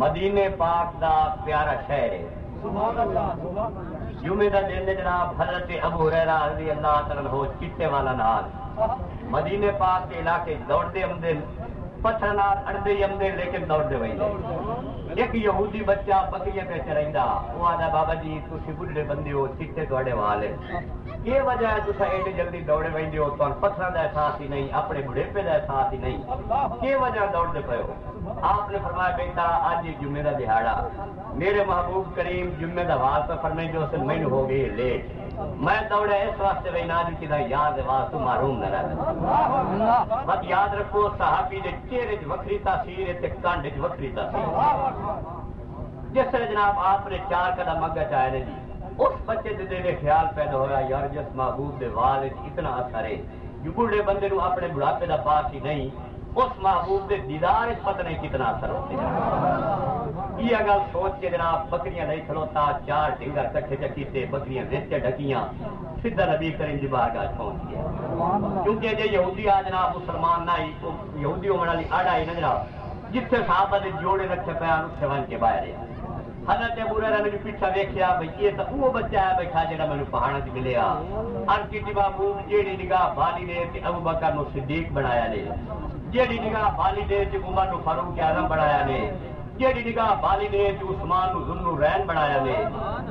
مدینے پاک دا پیارا شہر ہے۔ جمعے دا دن جناب حضرت ابو ریرا رضی اللہ تعالیٰ ہو چٹے والا نال۔ مدینے پاک کے علاقے دوڑتے آمدے پتھر نال اڑدے آمدے لیکن دوڑتے وہی ایک یہودی بچہ بکریاں پہ چرائندا وہ آدھا بابا جی تسی بڈھے بندے ہو چٹے تواڈے وال ہے۔ یہ وجہ ہے تسا ایڈے جلدی دوڑے ویندے ہو تان پتھراں دا احساس ہی نہیں اپنے بڑھیپے دا احساس ہی نہیں۔ یہ وجہ دوڑتے پے ہو۔ آپ نے فرمایا، بیٹا، آج یہ جمعے دا دہاڑا۔ میرے محبوب کریم جمعے دا وال پہ جو سے میں ہو گئی لیٹ میں دوڑا اس واسطے وہی نہ جو کہ یاد واس تو معروم نہ رہے بس یاد رکھو، صحابی دے چہرے وچ وکری تاثیر، تے کانڈ وچ وکری تاثیر۔ جس طرح جناب آپ نے چار قدم اگے چاہے نے جی اس بچے دے دل خیال پیدا ہوا یار جس محبوب دے وال اتنا اثر ہے۔ جو بوڑھے بندے نو اپنے بڑھاپے دا پاس ہی نہیں اس محبوب دے دیدار پتہ نہیں کتنا اثر ہوتے ہیں یہ گل سوچ کے جناب بکریاں نہیں کھلوتا، چار ڈنگر کٹھے چکیتے بکریاں ویچے ڈکیاں سیدھا نبی کریم دی بارگاہ پہنچ گیا کیونکہ جے یہودی آ جناب، مسلمان نہ ہی یہودی ہونے والی اڑ آئی نہ جناب، جتھے صحابہ دے جوڑے رکھے پیا اتنے ون کے باہر ہے۔ حضرت ابو ہریرہ نے پیچھا ویکھیا، بھئی یہ تے وہ بچہ ہے بیٹھا جڑا مینوں پہاڑ تے ملیا عرض کی محبوب جیڑی نگاہ بالی نے، تے ابو بکر نو صدیق بنایا نے۔ جیڑی نگاہ بالی دے تے عمر نو فاروق اعظم بنایا نے، جیڑی نگاہ بالی نے تے عثمان نو ذل رین بنایا نے،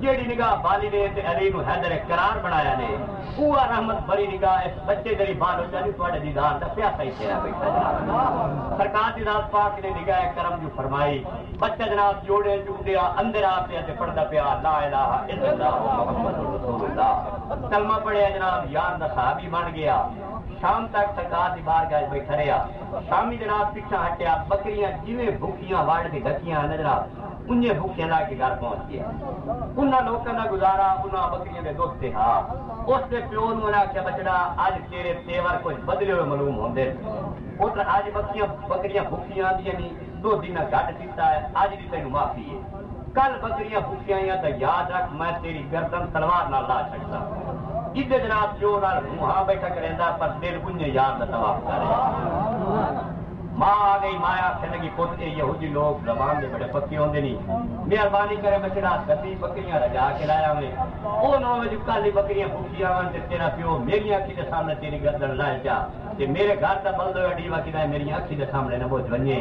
جیڑی نگاہ بالی نے تے علی نو حیدر قرار بنایا نے وہ رحمت بری نگاہ اس بچے دری بال اچھا ہو جانی تواڈے دیدار دا پیاسا ہی تیرا بیٹھا جناب سرکار دی ذات پاک نے نگاہ کرم جو فرمائی، بچہ جناب جوڑے جوڑیا اندر آ تے پڑھدا پیا، لا الہ الا اللہ محمد رسول اللہ۔ کلمہ پڑھیا جناب، یار دا صحابی بن گیا۔ شام تک سرکار دی بار بارگاہ بیٹھا رہا شامی جناب پیچھا ہٹیا، بکریاں جویں بھوکیاں واڑ کے ڈکیاں نے جناب انہیں بھوکیاں لا کے گھر پہنچ گیا انہاں لوکاں دا گزارا انہاں بکریاں دے دوست تھے ہاں اس دے پیو نوں نے آکھیا، بچڑا اج تیرے تیور کچھ بدلے ہوئے معلوم ہوندے پتر اج بکریاں بکریاں بھوکیاں دی نہیں دو دن گھٹ دیتا ہے اج دی تینوں معافی ہے۔ کل بکریاں بھوکیاں یا تے یاد رکھ میں تیری گردن تلوار نال لا چھڑدا ادھر جناب جو نال وہاں بیٹھا کریندا پر دل انہیں یاد دا طواف کرے ماں آ گئی مایا آخر لگی پوت کے یہودی لوگ زبان دے بڑے پکی ہوندے نہیں مہربانی کرے بچڑا گدی بکریاں رجا کے لایا میں او نو وجہ کالی بکریاں بھوکیاں ون تے تیرا پیو میری اکھی دے سامنے تیری گردن لائے جا۔ تے میرے گھر دا بلد ہویا ڈیوا کیدا میری اکھی دے سامنے نہ بوجھ ونجے۔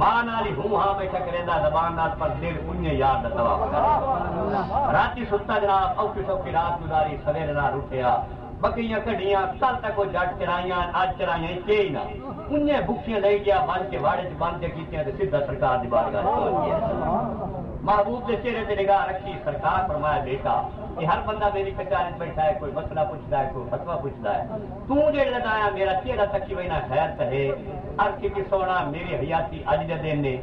ماں نال ہی ہوں ہاں بیٹھا کریندا زبان نال پر دل انہیں یاد دا طواف کرے راتی ستا جناب، اوکی سوکی رات گزاری، سویرے نال اٹھیا۔ بکریاں کڑیاں کل تک وہ جٹ چرائیاں اج چرائیاں کے ہی نہ انہیں بکیاں لے گیا، بن کے واڑے چ بن کے کیتیاں تے سیدھا سرکار دی بارگاہ پہنچ گیا۔ محبوب کے چہرے تے نگاہ رکھی، سرکار فرمایا، بیٹا کہ ہر بندہ میری کچہری بیٹھا ہے، کوئی مسئلہ پوچھتا ہے، کوئی فتوا پوچھتا ہے۔ تو جڑے لگایا میرا چہرہ تکی وینا خیر کہے، ہر کی سونا میری حیاتی اج دے دن نے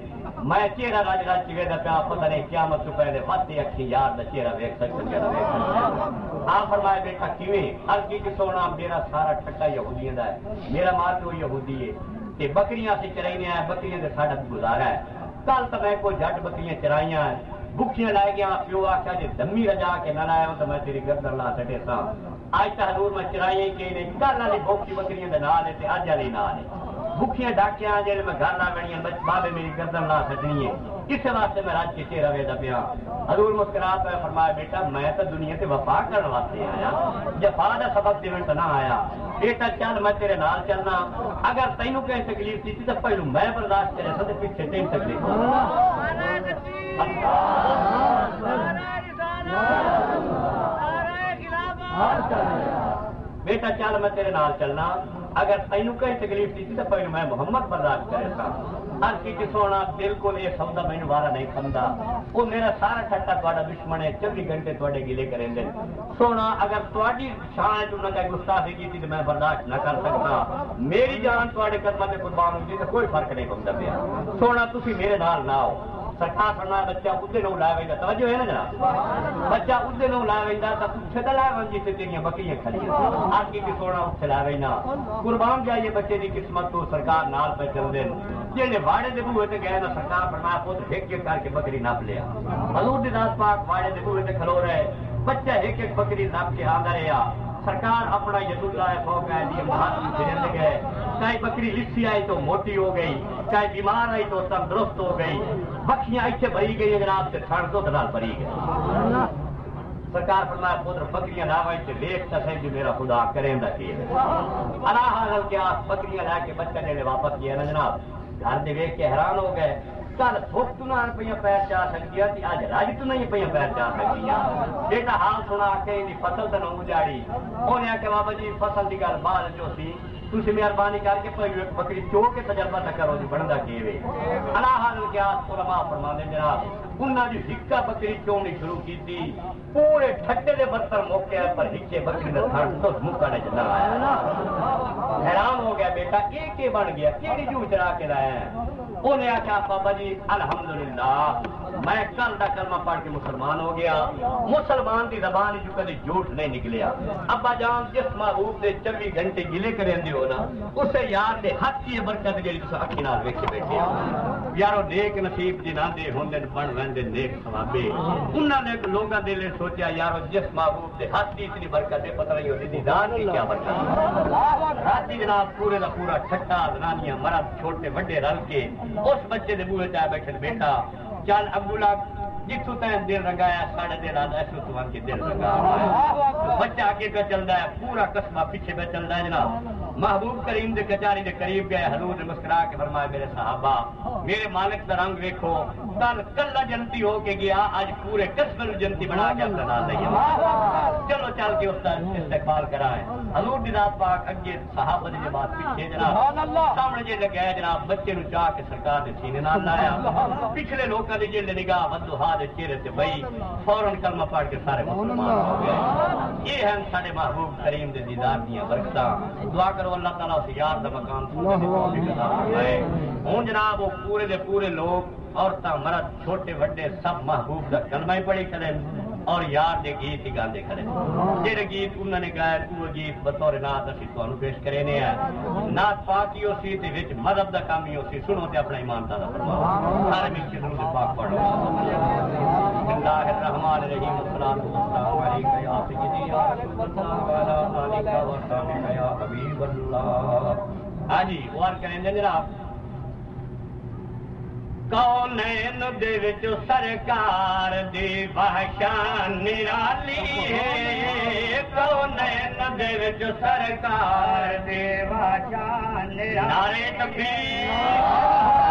میں چہرہ راج راج چوے دا پیا، پتہ نہیں قیامت تو پہلے واتے اکھی یار دا چہرہ ویکھ سکتے جڑا ویکھ سکتے ہاں فرمایا، بیٹا، کیویں؟ ہر کی سونا میرا سارا ٹھٹا یہودیاں دا ہے۔ میرا ماں تو یہودی ہے۔ تے بکریاں سے چرائینے ہیں، بکریاں دے ساڈا گزارا ہے۔ کل تو میں کوئی جٹ بکریاں چرائیاں ہیں بکیاں لائے گیا پیو آخیا جی دمی رجا کے نہ لایا تو میں تیری گردن لا سٹے سا اج تو حضور میں چرائیاں کہ نہیں کل والی بوکی بکریاں دے نال ہے تے اج والی نال ہے بکیاں ڈاکیاں جڑے میں گھر لا بڑیاں بابے میری گردن لا سٹنی ہے اس واسطے میں راج کے چہرہ وے دا پیا۔ حضور مسکرا پہ فرمایا، بیٹا، میں تو دنیا تے وفا کرنے واسطے آیا۔ جفا دا سبب دیون تو نہ آیا۔ بیٹا، چل، میں تیرے نال چلنا۔ اگر تینوں کوئی تکلیف تھی تو پہلو میں برداشت کرے سو پیچھے تین تکلیف۔ بیٹا، چل، میں تیرے نال چلنا۔ اگر تینوں کوئی تکلیف تھی تو پہلو میں محمد برداشت کرے سا ہر کی سونا بالکل یہ سودا مینو وارا نہیں کھندا وہ میرا سارا ٹھٹا تھوڑا دشمن ہے، چوبی گھنٹے تھوڑے گلے کریں دے سونا، اگر تھوڑی شان چ کا گستاخی کی تھی تو میں برداشت نہ کر سکتا۔ میری جان تھوڑے قدموں سے قربان ہوتی تو کوئی فرق نہیں پڑتا پیا۔ سونا تھی میرے نال نہ آؤ۔ سرکار فرمایا بچہ ادھر نو لا ویندا توجہ ہے نا جناب بچہ ادھر نو لا ویندا تے پچھے تے لا ونجی تے تیریاں بکریاں کھڑی آج کی سونا اتھے لا وینا قربان جائیے بچے دی قسمت تو سرکار نال پہ چل دے جڑے واڑے دے بوئے تے گئے نا سرکار فرمایا پوت ایک ایک کر کے بکری ناپ لیا حضور دی پاک واڑے دے بوئے تے کھلو رہے بچہ ایک ایک بکری ناپ کے آندا رہیا سرکار اپنا یدو اللہ فوق ہے گئے چاہے بکری لسی آئی تو موٹی ہو گئی، چاہے بیمار آئی تو تندرست ہو گئی۔ بکیاں اتنے بری گئی جناب سے ٹھنڈ تو دلال بری گئی۔ سرکار فرمایا، پتر، بکریاں نہ آئی تو دیکھ سکے جو میرا خدا کریں دا کی اللہ حال کے آس بکریاں لا کے بچہ نے واپس کیا نا جناب؟ گھر دے ویک کے حیران ہو گئے۔ کل بھوک تو نہ پہ پیر چاہ سکتی تھی اج رج تو نہیں پہ پیر چاہ سکتی بیٹا حال سنا کے فصل تو نہ اجاڑی انہیں آخیا بابا جی فصل کی گل بعد جو سی تھی مہربانی کر کے پہلے بکری چو کے تجربہ نہ کرو جی بنتا کی اللہ حال کیا علماء فرما دے جناب انہوں نے بکری چونی شروع کی پورے ٹھٹے دے برتن موقع پر ہکے بکری نے تھڑ تو موقع نے چلا آیا حیران ہو گیا بیٹا، یہ کی بن گیا؟ کیڑی جو چلا کے لایا انہیں آخیا بابا جی الحمدللہ میں کل کا کلمہ پڑھ کے مسلمان ہو گیا۔ مسلمان دی زبان جو کدی جھوٹ نہیں نکلیا۔ ابا جان، جس محبوب دے چوبی گھنٹے گلے کریں ہو نا، اسے یار دے حق کی برکت جی تصا اکھی نال ویکھے بیٹھے یارو نیک نصیب جنہ دے ہوندے بن ویندے نیک ثوابے۔ انہاں نے لوگاں دے لے سوچیا، یارو جس محبوب دے حق کی اتنی برکت ہے، پتہ نہیں ہوتی دیدار کی کیا برکت راتی جناب، پورے دا پورا ٹھٹا زنانیاں، مرد، چھوٹے بڑے رل کے، اس بچے دے بوئے چاہے بیٹھے بیٹا چل ابولا جتوں تین دل رنگایا ساڑھے دل آدھا ایسو تو کے دل رنگا بچہ آگے پہ چل رہا ہے پورا قسمہ پیچھے پہ چل رہا ہے جناب۔ محبوب کریم دے کچاری دے قریب گئے حضور نے مسکرا کے فرمایا میرے صحابہ میرے مالک کا رنگ دیکھو کل کلا جنتی ہو کے گیا آج پورے قسم جنتی بنا کے اپنا نام لیا چلو چل کے اس کا استقبال کرائے حضور دی رات پاک اگے صحابہ دی جماعت پیچھے جناب۔ سامنے جے لگے جناب بچے نو چاہ کے سرکار دے سینے نال لایا۔ پچھلے لوکاں دی جے نگاہ ہا دے چہرے تے بئی فورن کلمہ پڑھ کے سارے مسلمان ہو گئے۔ یہ ہیں ساڈے محبوب کریم دے دیدار دیاں برکتاں۔ دعا کرو اللہ تعالیٰ اس یار دا مقام ہوں جناب وہ پورے دے پورے لوگ عورتیں مرد چھوٹے وڈے سب محبوب دا کلمہ ہی پڑھی کھڑے اور یار دے گیت ہی گاندے کھڑے۔ جہے گیت انہوں نے گائے وہ گیت بطور نات اسی تو پیش کرے نے ہے نات پاک ہی اسی تے وچ، مذہب دا کام ہی اسی۔ سنو تے اپنا ایمان دا فرماؤ۔ سارے مل کے درود پاک پڑھو بسم اللہ الرحمن الرحیم والصلاۃ والسلام علیک یا سیدی یا رسول اللہ وعلی آلک و صحبہ یا حبیب اللہ ہاں جی اور کریں جناب۔ کونین دے وچ سرکار دی بحشان نرالی ہے کونین دے وچ سرکار دی بحشان نرالی نعرہ تکبیر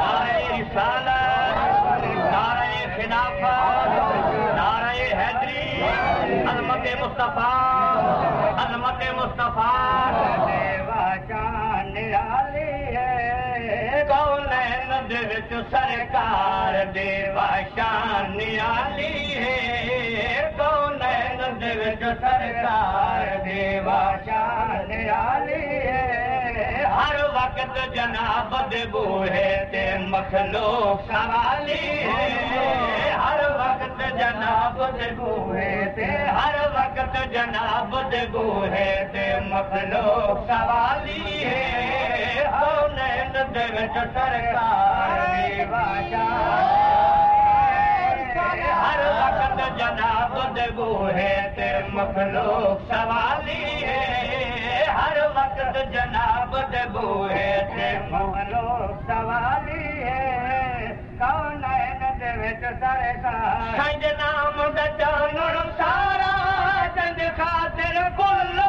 نعرہ رسالت نعرہ خلافت نعرہ حیدری عظمت مصطفیٰ عظمت مصطفیٰ کونین سرکار دیوا شان علی ہے۔ کونین دے وچ سرکار دیوا شان علی ہے؟ ہر وقت جناب دے بوہے تے مخلوق سوالی ہے۔ ہر وقت جناب دے بوہے تے، ہر وقت جناب دے بوہے تے مخلوق سوالی ہے۔ کونین سرکار ہر وقت جناب دے بوہے تے مخلوق سوالی ہے۔ ہر وقت جناب دے بوہے تے مخلوق سوالی ہے۔ کون دے وچ سرکار سنج نام دا جانن سارا چند خاطر کل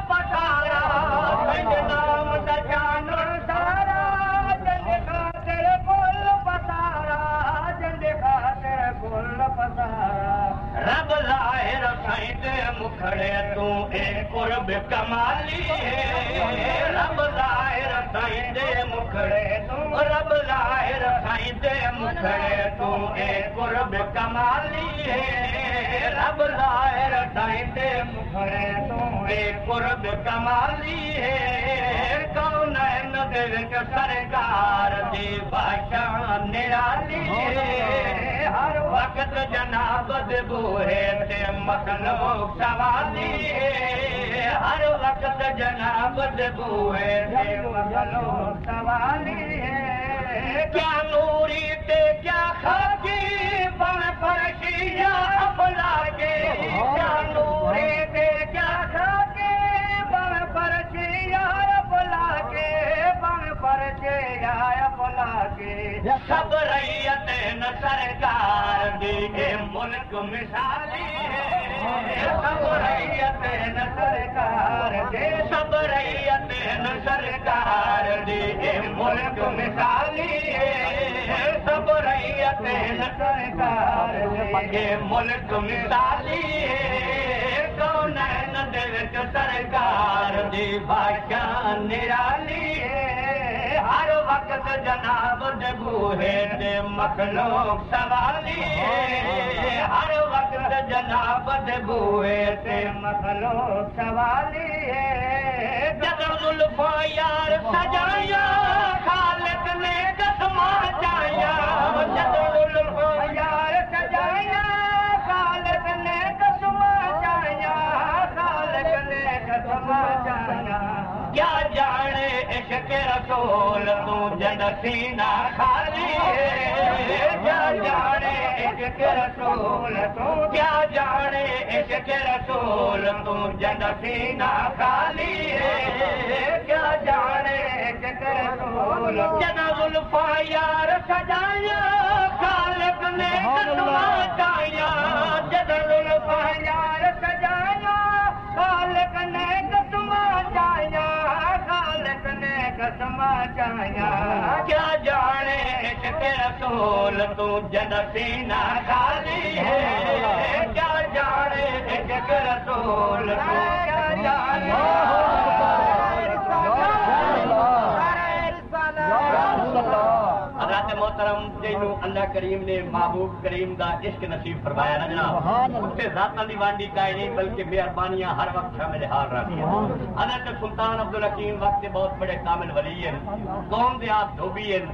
سائیں مکھڑے تو اے قرب کمالی ہے۔ رب ظاہر سائیں دے مکھڑے تو رب ظاہر سائیں دے مکھڑے تو اے قرب کمالی ہے۔ رب ظاہر سائیں دے مکھڑے تو اے قرب کمالی ہے۔ سرکار دی بادشاہ نرالی ہے۔ ہر وقت جناب دے بوہے تے مخلوق سوالی ہر وقت جناب دے بوہے تے مخلوق سوالی کیا نوری تے کیا خاکی بن فرشیا اپلا کے کیا نوری تے خاکی بن فرشیا اپلا کے پر سب ریت ن سرکار دی ملک مثالی سب ریت سرکار دے سب ریت ن سرکار دی ملک مثالی سب ریت ن سرکار دے ملک مثالی کون دل سرکار دی بادشاہ نرالی ہر وقت جناب بوہے تے مخلوق سوالی۔ ہر وقت جناب بوہے تے مخلوق سوالی۔ جد زلفا یار سجایا خالق نے قسمہ چایا جد زلفا یار سجایا عشق رسول تو جن سینہ خالی ہے۔ کیا جانے عشق رسول تو کیا جانے عشق رسول تو جن سینہ خالی ہے۔ کیا جانے عشق رسول جن زلفا یار سجایا خالق نے قسمہ چایا جن زلفا یار نے قسم کیا جانے عشق رسول تو جد سینہ خالی ہے؟ کیا جانے عشق رسول تو کیا جانے حضرت محترم جنوں اللہ کریم نے محبوب کریم دا عشق نصیب فرمایا نا جناب. اسے ذاتاں دی وانڈی کائے نہیں بلکہ مہربانیاں ہر وقت شامل حال رہتی ہیں۔ حضرت سلطان عبد الحکیم وقت کے بہت بڑے کامل ولی ہیں۔ قوم دے آپ دھوبی ہیں۔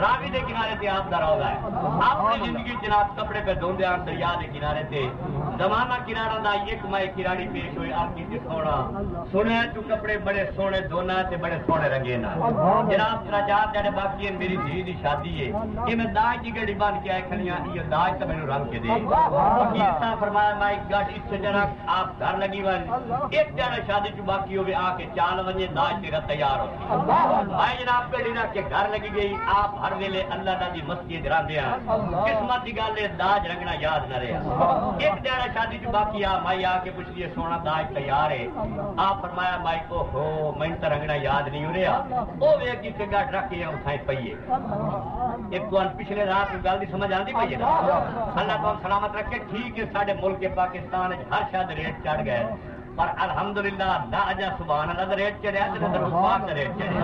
راوی دے کنارے تے آپ دا روضہ ہے۔ اپنی زندگی جناب کپڑے پہ دھوندے آن دریا دے کنارے تے۔ زمانہ کنارہ دا ایک مائے کناری پیش ہوئے آپ کی سونا سنے تو کپڑے بڑے سونے دھونا تے بڑے سونے رنگے نا جناب سراجات جڑے باقی ہیں میری دھی دی شادی ہے۔ یہ میں داج کی گڑی بن کے آئے کھلیاں یہ داج تو میں رنگ کے دے۔ فقیر صاحب فرمایا ایک گاڑی سے جنا آپ گھر لگی ون ایک جنا شادی جو باقی ہوئے آ کے چال ونجے داج تیرا تیار ہوتی میں جناب گڑی رکھ کے گھر لگی گئی۔ آپ ہر ویلے اللہ دا دی مسجد راندے ہیں۔ قسمت دی گل ہے داج رنگنا یاد نہ رہا ایک جنا شادی جو باقی آ میں آ کے پوچھ لیے سونا داج تیار ہے۔ آپ فرمایا میں کو ہو میں تو رنگنا یاد نہیں ہو رہا۔ وہ ویک کی سے گاڑ رکھ کے اتھائیں پئیے۔ ایک تو پچھلے رات گل سمجھ آتی پی اللہ۔ کو سلامت رکھے ٹھیک ہے سارے ملک پاکستان ہر شاید ریٹ چڑھ گئے۔ پر الحمدللہ نہ اجا سبحان اللہ دا ریٹ چڑھیا تے درود پاک دا ریٹ چڑھیا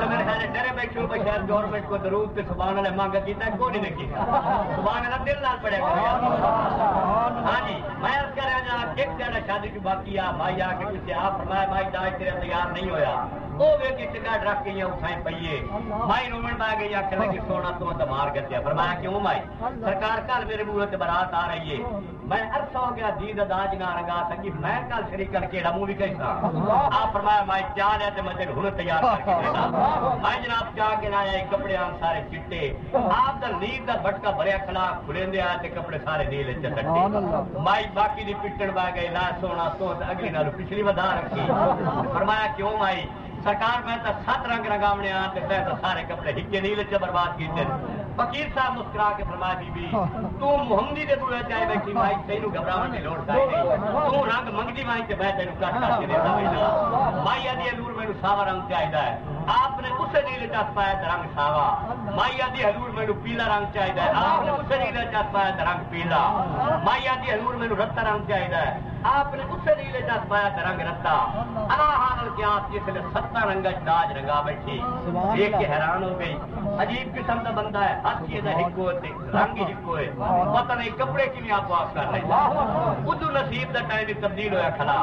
تو میرے خیال جی، ڈرے بیٹھو کہ شاید گورنمنٹ کو درود تے سبحان اللہ مانگ کیتا کوئی نہیں کیتا۔ سبحان اللہ، دل نال پڑھیا ہاں جی میں عرض کر رہا جناب، ایک جنا شادی کی باقی آ، بھائی، آ کے کسی آپ فرمایا، بھائی داج تیرا تیار نہیں ہویا۔ وہ وے کی ٹکٹ رکھ کے اٹھائیں پئیے۔ مائی رومن با گئی آخر لگی، سونا تو تو مار گیا فرمایا، کیوں مائی سرکار، کل میرے منہ تے برات آ رہی ہے۔ میں عرصہ ہو گیا دید داج نہ رنگا سکی۔ میں کل شریک کر کے بھی کیسا آپ فرمایا میں چاہ لیا تے میں تیرے ہن تیار کر کے دیتا میں جناب چاہ کے لایا کپڑے آن سارے چٹے۔ آپ دا نیند دا بٹکا بھریا کھلا کھلیندے آ تے کپڑے سارے نیلے چ سٹے مائی باقی دی پٹن با گئی لا سونا تو اگلی نال پچھلی ودا رکھی۔ فرمایا کیوں مائی؟ سرکار میں تو سات رنگ رنگاونے میں تو سارے کپڑے ہکے نیلے چ برباد کیتے۔ فقیر صاحب مسکرا کے فرمایا، بی بی، تو محمدی دے بوئے چاہے بیٹھی مائی تینو گھبراون دی لوڑ کائی نہیں۔ تو رنگ منگدی مائی تے میں تینو کٹ کر کے دیتا وینا مائی آدھی حضور مینو ساوا رنگ چاہیدا ہے۔ آپ نے اسے نیلے چس پایا تے رنگ ساوا۔ مائی آدھی حضور مینو پیلا رنگ چاہیدا ہے۔ آپ نے اسے نیلے چس پایا تے رنگ پیلا۔ مائی آدھی حضور مینو رتا رنگ چاہیدا ہے۔ آپ نے اسے نیلے چس پایا تے رنگ رتا اللہ کیا جس نے ستا رنگ داج رنگا بیٹھی۔ دیکھ کے حیران ہو گئی۔ عجیب قسم کا بندہ ہے ہر چیز ہکو رنگ ہی ہکو ہے۔ پتہ نہیں کپڑے کی آپ آپ کر رہے ادو نصیب کا ٹائم بھی تبدیل ہوا کھڑا۔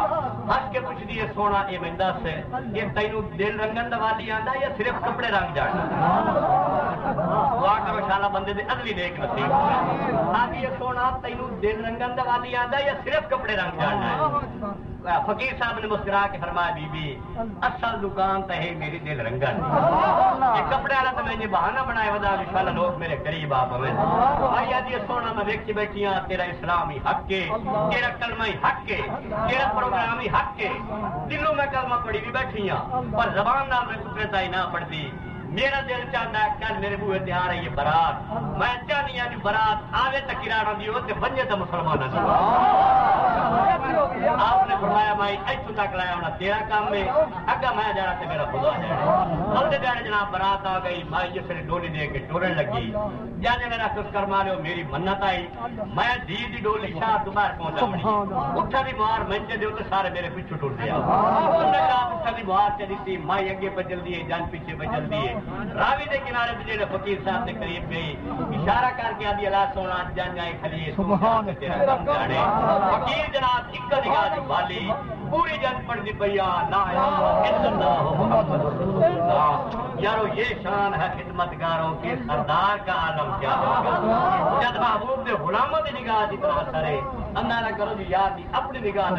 ہس کے پوچھ دیے سونا یہ میں دس یہ تینوں دل رنگن والی آندا یا صرف کپڑے رنگ جانا دعا کرو شالا بندے دے اگلی نیک نصیب۔ یہ سونا تینوں دل رنگن والی آندا یا صرف کپڑے رنگ جانا ہے فقیر صاحب نے مسکرا کے فرمایا بی بی اصل دکان تو ہے میری دل رنگن یہ کپڑے والا تو میں نے بہانہ بنایا ودا انشاءاللہ لوگ میرے قریب آپ ہمیں بھائی آج یہ سونا میں دیکھ بیٹھی ہوں تیرا اسلام ہی حق کے تیرا کلمہ ہی حق کے تیرا پروگرام ہی حق کے دلوں میں کلمہ پڑھی بھی بیٹھی ہوں پر زبان نہ میں کتنے تائی نہ پڑھتی میرا دل چاہتا ہے، کل میرے بوئے تے آ رہی ہے برات۔ میں چاہنی ہوں کہ برات آوے تک کراڑا دی ہو، تے بنجے تے مسلمان نہ آپ نے فرمایا، میں ایتھوں تک لایا ہونا، تیرا کام میں اگا میں جا رہا تے میرا خدا ہے۔ جانا بلدے جانے جناب، برات آ گئی میں جس نے ڈولی دے کے ٹورن لگی۔ جانے میرا کچھ کرما لو میری منت آئی۔ میں دی دی ڈولی شاہ تو پہنچا بڑی اٹھا دی مار منچے دے اتنے سارے میرے پیچھے ٹوٹ دیا۔ اٹھا دی مار چلی تھی میں اگے پہ جل دیے جان پیچھے پہ جل دیے راوی دے کنارے پہ جڑے فقیر صاحب دے قریب گئی اشارہ کر کے اللہ سونا جان جائے کھلیے سبحان جانے۔ فقیر جناب ایک نگاہ دی بالی پوری جن پڑھ دی پیا لا الہ الا اللہ محمد رسول اللہ۔ یارو یہ شان ہے خدمتگاروں کے سردار کا عالم کیا ہوگا۔ جب محبوب دے غلاموں دی نگاہ دی طرح سرے اندازہ کرو جی یار دی اپنی نگاہ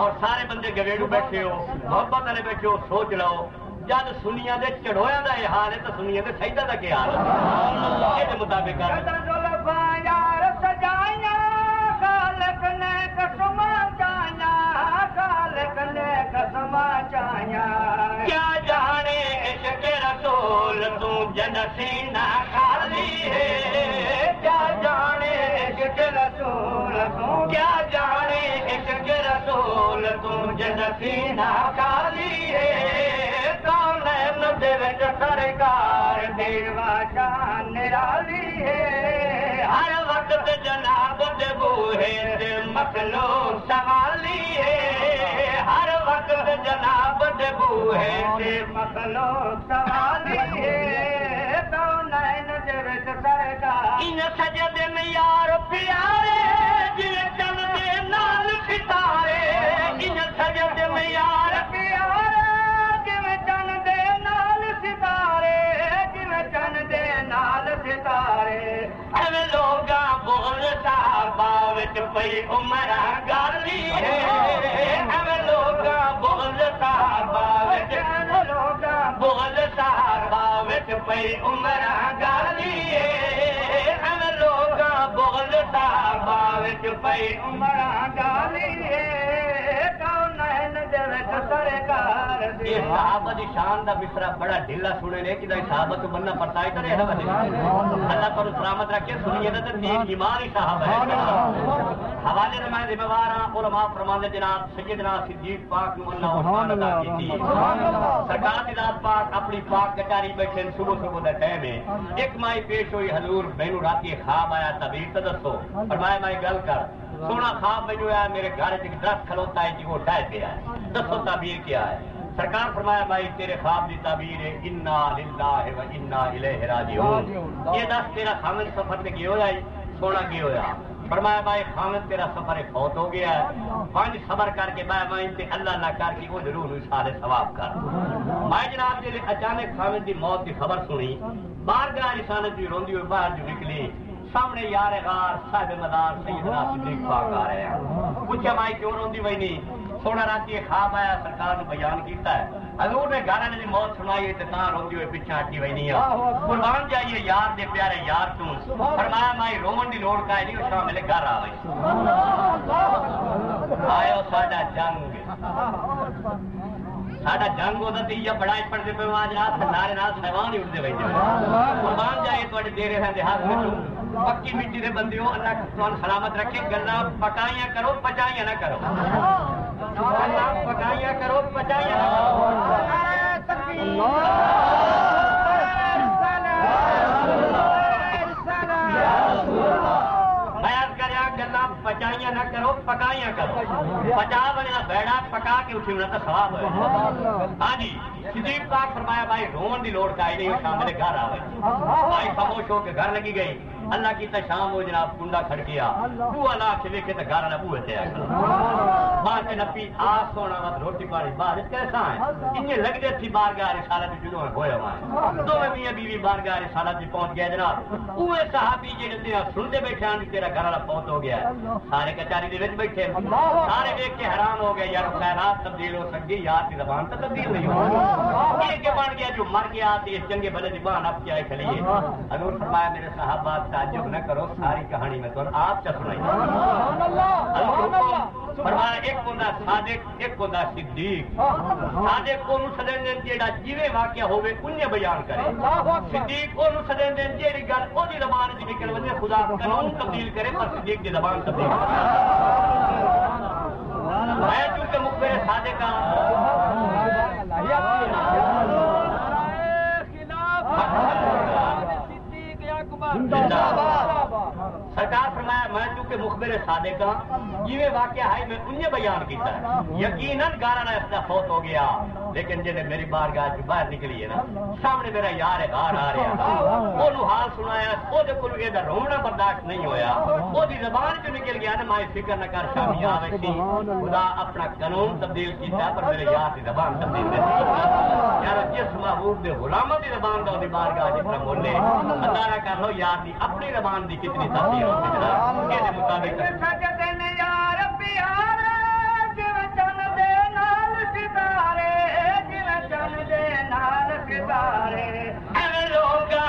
اور سارے بندے گویڑو بیٹھے ہو محبت والے بیٹھے ہو سوچ لو جد سنیا دے چڑھویا دا یہ حال ہے تو سنیا دے سجدہ دا کیا حال ہے یہ مطابق کر کیا جانے عشق رسول تو خالی ہے کیا جانے عشق رسول تو کیا جانے عشق رسول تو خالی ہے دے وچ سرکار دیوا جان نرالی ہے ہر وقت جناب دے بوہے تے مخلوق سوالی ہے ہر وقت جناب دے بوہے تے مخلوق سوالی ہے کون دے وچ سرکار ان سجدے میں یار پیارے جن چل دے نال ستارے ان سجدے میں یار پیارے ایویں لوگاں بول پئی عمر گالی ہے۔ ایویں لوگاں بول صحابہ وچ بول صحابہ وچ پئی عمر گالی ہے۔ ایویں لوگاں بول صحابہ وچ سرکار صحابہ دی شان دا مصرا بڑا ڈھیلا سنے نے کہ صحابہ تو بننا پڑتا ہے کرے اللہ پر سلامت رکھے، سنیے تے تین ایمان ہی صحابہ ہے حوالے میں میں ذمہ دار ہاں علماء فرماندے جناب سیدنا صدیق پاک نو اللہ عثمان عطا کیتی۔ سرکار دی ذات پاک اپنی پاک کٹاری بیٹھے صبح صبح دا ٹائم ہے۔ ایک مائی پیش ہوئی، حضور مینوں راتی خواب آیا تعبیر تے دسو۔ فرمایا، میں گل کر، سونا خواب میں جو ہے میرے گھر ایک درخت کھلوتا ہے جی وہ ڈہ پیا ہے۔ دسو تعبیر کیا ہے۔ سرکار فرمایا، بھائی، تیرے خواب دی تعبیر ہے، انا للہ و انا الیہ راجعون۔ یہ دس، تیرا خامن سفر تے کی ہویا ہے سونا کی ہویا فرمایا، بھائی خامن تیرا سفر فوت ہو گیا ہے۔ پانچ صبر کر کے میں میں تے اللہ نہ کر کے وہ ضرور سارے ثواب کر۔ میں جناب جی اچانک خامن دی موت دی خبر سنی بار گاہ رسالت دی روندی ہوئی، باہر جو نکلی سامنے یار غار صاحب مدار سیدنا صدیق پاک آ رہے ہیں۔ پوچھا مائی کیوں روندی وئی نہیں؟ سونا رات یہ خواب آیا سرکار نے بیان کیتا ہے۔ حضور نے گھر والے موت سنائی ہے تے روندی ہوئے پیچھے ہٹی ہوئی نہیں ہے۔ قربان جائیے یار دے پیارے یار تو فرمایا مائی رومن دی لوڑ کا نہیں اس کا میرے گھر آ گئی آئے ساڈا جنگ۔ ساڈا جنگ ہوتا تو یہ بڑائی پڑھتے پہ آج رات نارے نال سیوان ہی اٹھتے بھائی قربان جائیے تھوڑے دیرے ہیں دیہات میں پکی مٹی دے بندے ہو اللہ تمہیں سلامت رکھے گلا پکائیاں کرو، پچائیاں نہ کرو۔ گلا پکائیاں کرو، پچائیاں نہ گلا پچائیاں نہ کرو، پکائیاں کرو۔ پچا بنے بیڑا پکا کے اٹھی ہونا تو سواب ہے ہاں جی صدیق پاک فرمایا، بھائی رومن دی لوڑ کا ہی نہیں شام میرے گھر آئے بھائی، خاموش ہو کے گھر لگی گئی۔ اللہ کی تا شام ہو جناب کنڈا کھڑ گیا تو اللہ کے دیکھے تو گھر والا بوئے تے ماں کے نپی آس سونا وقت روٹی پانی بارش کیسا ہے انہیں لگ دے تھی بارگاہ رسالت جدوں ہوئے ہوا دو میں میاں بیوی بارگاہ رسالت پہنچ گیا جناب۔ اوے صحابی جڑے تیرا سنتے بیٹھے آن تیرا گھر والا پہنچ ہو گیا۔ سارے کچاری دے وچ بیٹھے سارے دیکھ کے حیران ہو گئے یار خیرات تبدیل ہو سکتی یار کی زبان تو تبدیل نہیں ہو۔ یہ کہ بن گیا جو مر گیا تے چنگے بھلے دی بان اب کیا کھلیے حضور فرمایا میرے صحابہ تعجب نہ کرو ساری کہانی میں تو آپ چ سنائی۔ فرمایا ایک ہوتا صادق، ایک ہوتا صدیق۔ صادق کو سدن دین جیڑا جیوے واقعہ ہوئے انہیں بیان کرے۔ صدیق کو سدن دین جیڑی گل، او دی زبان دی نکل وجے خدا قانون تبدیل کرے، پر صدیق دی زبان تبدیل میں چونکہ مقبر صادق سرکار فرمایا میں چونکہ مخبر صادق ہاں یہ واقعہ ہے، میں انہیں بیان کیتا ہے۔ یقیناً گارا نہ اس فوت ہو گیا۔ لیکن جنہیں میری بار گاہ باہر نکلی ہے نا سامنے میرا یار ہے باہر آ رہا وہ حال سنایا وہ رونا برداشت نہیں ہویا۔ وہ زبان جو نکل گیا نا میں فکر نہ کر شامی سی خدا اپنا قانون تبدیل کیتا پر میرے یار کی زبان تبدیل نہیں یار جس محبوب دے غلامہ دی زبان دا دی بار گاہ جس طرح بولے اندازہ کر لو یار دی اپنی زبان دی کتنی تبدیل ہوتی جناب یہ مطابق۔ لوگا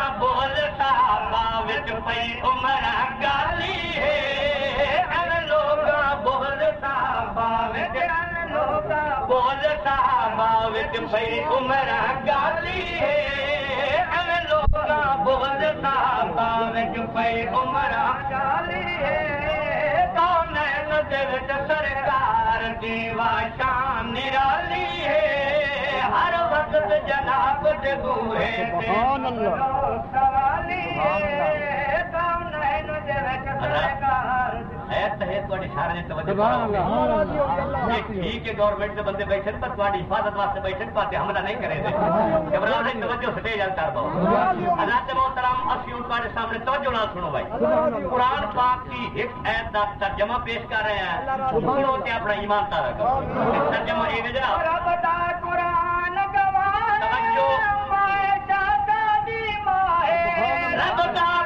عمر گالی ہے۔ اے لوگا بول صحابہ وچ عمر گالی ہے۔ اے گالی ہے۔ کون سرکار دی شان نرالی ہے؟ وقت جناب دے بوئے تے سوالی ہے کون ہے نو دے وچ سرکار۔ ہے تہے تواڈی سارے نے توجہ کرو یہ ٹھیک ہے گورنمنٹ دے بندے بیٹھے پر تواڈی حفاظت واسطے بیٹھے پاتے حملہ نہیں کرے دے۔ گھبراؤ نہیں توجہ سٹے جان کر دو حضرت محترم اسی ان تواڈے سامنے توجہ نال سنو بھائی۔ قرآن پاک کی ایک ایت دا ترجمہ پیش کر رہے ہیں۔ سنو تے اپنا ایمان تارا کرو۔ ترجمہ اے ہے جناب۔ رب دا قرآن گواہ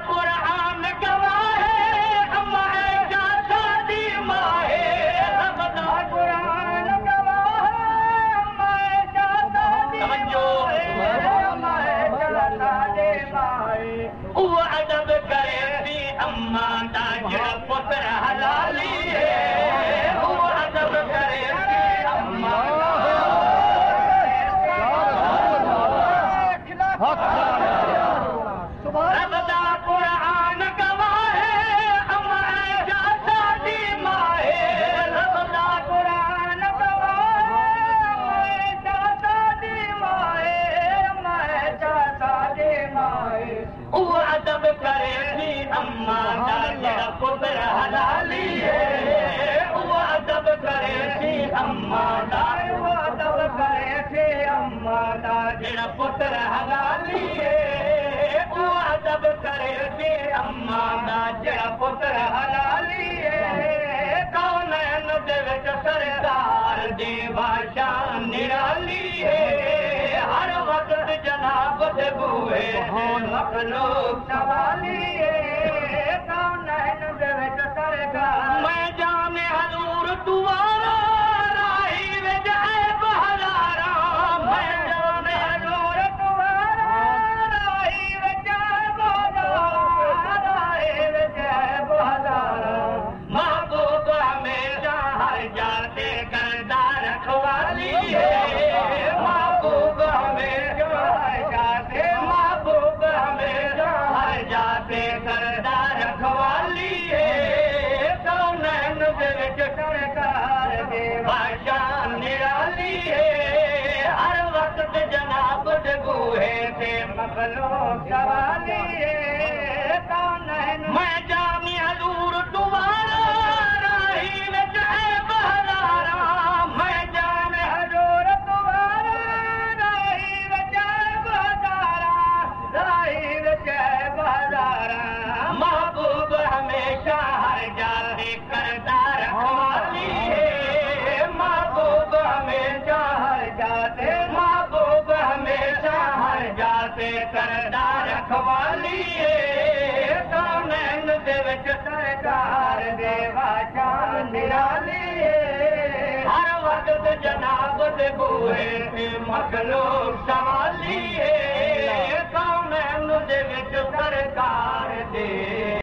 حق پتر حلالی ہے۔ ادب کرے سی اما دا جڑا پتر حلالی کون دے وچ سرکار دی بادشاہ نرالی ہر وقت جناب دے بوئے تے مخلوق سوالی جناب دے بوہے تے مخلوق سوالی ہے ہر وقت جناب دے بوئے تے مخلوق سوالی ہے۔ کونین دے وچ سرکار دے۔